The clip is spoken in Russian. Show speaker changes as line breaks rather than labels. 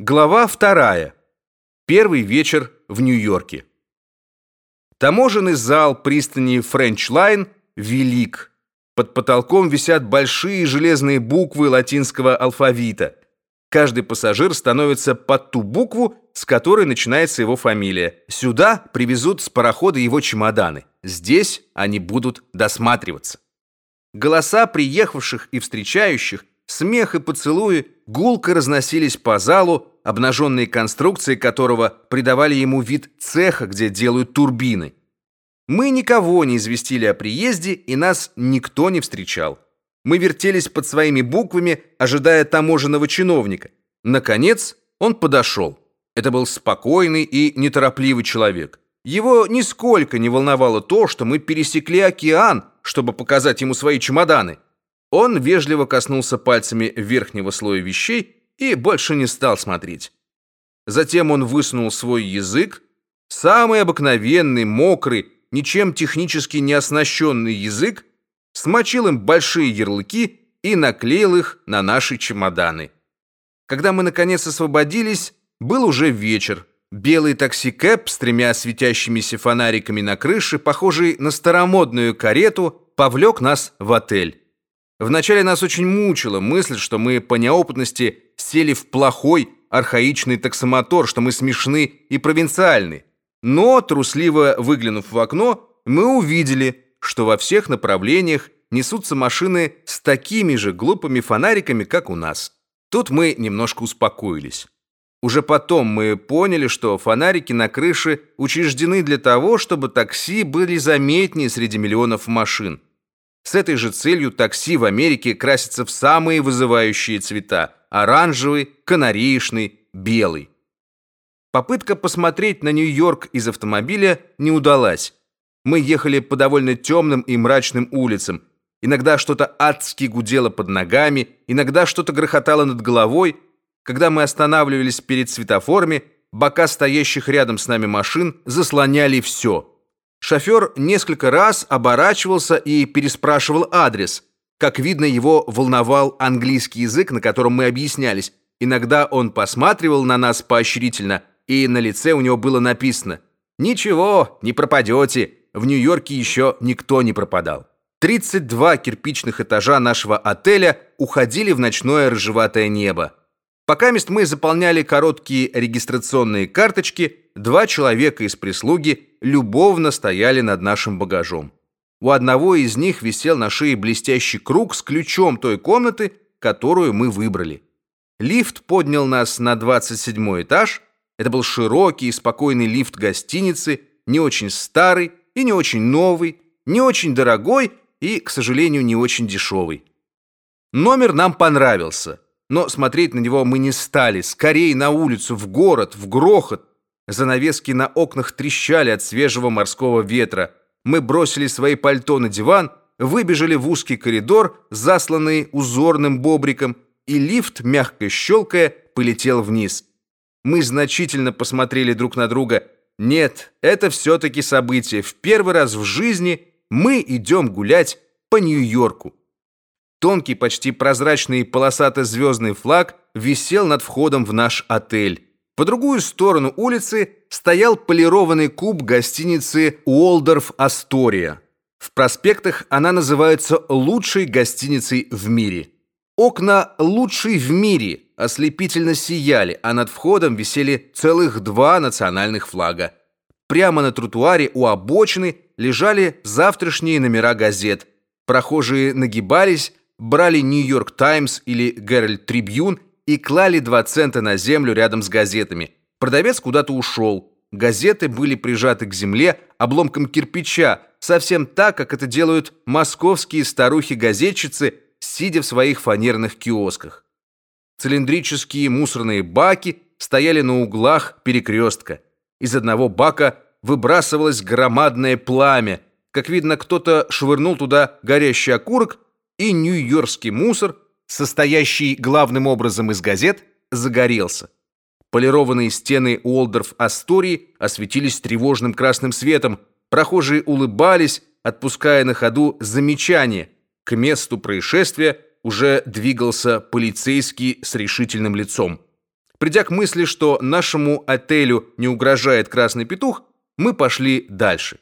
Глава вторая. Первый вечер в Нью-Йорке. Таможенный зал пристани Френч Лайн велик. Под потолком висят большие железные буквы латинского алфавита. Каждый пассажир становится под ту букву, с которой начинается его фамилия. Сюда привезут с парохода его чемоданы. Здесь они будут досматриваться. Голоса приехавших и встречающих Смех и поцелуи гулко разносились по залу, обнаженные конструкции которого придавали ему вид цеха, где делают турбины. Мы никого не известили о приезде, и нас никто не встречал. Мы вертелись под своими буквами, ожидая таможенного чиновника. Наконец, он подошел. Это был спокойный и неторопливый человек. Его нисколько не волновало то, что мы пересекли океан, чтобы показать ему свои чемоданы. Он вежливо коснулся пальцами верхнего слоя вещей и больше не стал смотреть. Затем он высунул свой язык, самый обыкновенный, мокрый, ничем технически не оснащенный язык, смочил им большие ярлыки и наклеил их на наши чемоданы. Когда мы наконец освободились, был уже вечер. Белый такси-кэп с тремя светящимися фонариками на крыше, похожий на старомодную карету, повлек нас в отель. Вначале нас очень мучила мысль, что мы по неопытности сели в плохой, архаичный таксомотор, что мы смешны и провинциальны. Но, трусливо выглянув в окно, мы увидели, что во всех направлениях несутся машины с такими же глупыми фонариками, как у нас. Тут мы немножко успокоились. Уже потом мы поняли, что фонарики на крыше учреждены для того, чтобы такси были заметнее среди миллионов машин. С этой же целью такси в Америке красятся в самые вызывающие цвета: оранжевый, канареечный, белый. Попытка посмотреть на Нью-Йорк из автомобиля не удалась. Мы ехали по довольно темным и мрачным улицам. Иногда что-то адски гудело под ногами, иногда что-то грохотало над головой. Когда мы останавливались перед светофорами, бока стоящих рядом с нами машин заслоняли все. Шофер несколько раз оборачивался и переспрашивал адрес. Как видно, его волновал английский язык, на котором мы объяснялись. Иногда он посматривал на нас поощрительно, и на лице у него было написано «Ничего, не пропадете, в Нью-Йорке еще никто не пропадал». 32 кирпичных этажа нашего отеля уходили в ночное рыжеватое небо. Пока мест мы заполняли короткие регистрационные карточки, два человека из прислуги любовно стояли над нашим багажом. У одного из них висел на шее блестящий круг с ключом той комнаты, которую мы выбрали. Лифт поднял нас на 27 этаж. Это был широкий и спокойный лифт гостиницы, не очень старый и не очень новый, не очень дорогой и, к сожалению, не очень дешевый. Номер нам понравился. Но смотреть на него мы не стали. Скорее на улицу, в город, в грохот. Занавески на окнах трещали от свежего морского ветра. Мы бросили свои пальто на диван, выбежали в узкий коридор, засланный узорным бобриком, и лифт, мягко щелкая, полетел вниз. Мы значительно посмотрели друг на друга. Нет, это все-таки событие. В первый раз в жизни мы идем гулять по Нью-Йорку. Тонкий, почти прозрачный полосато-звездный флаг висел над входом в наш отель. По другую сторону улицы стоял полированный куб гостиницы Уолдорф Астория. В проспектах она называется лучшей гостиницей в мире. Окна лучшей в мире ослепительно сияли, а над входом висели целых два национальных флага. Прямо на тротуаре у обочины лежали завтрашние номера газет. Прохожие нагибались брали Нью-Йорк Таймс или Геральд Трибьюн и клали два цента на землю рядом с газетами. Продавец куда-то ушел. Газеты были прижаты к земле обломком кирпича, совсем так, как это делают московские старухи-газетчицы, сидя в своих фанерных киосках. Цилиндрические мусорные баки стояли на углах перекрестка. Из одного бака выбрасывалось громадное пламя. Как видно, кто-то швырнул туда горящий окурок, и нью-йоркский мусор, состоящий главным образом из газет, загорелся. Полированные стены Уолдорф-Астории осветились тревожным красным светом. Прохожие улыбались, отпуская на ходу замечания. К месту происшествия уже двигался полицейский с решительным лицом. Придя к мысли, что нашему отелю не угрожает красный петух, мы пошли дальше.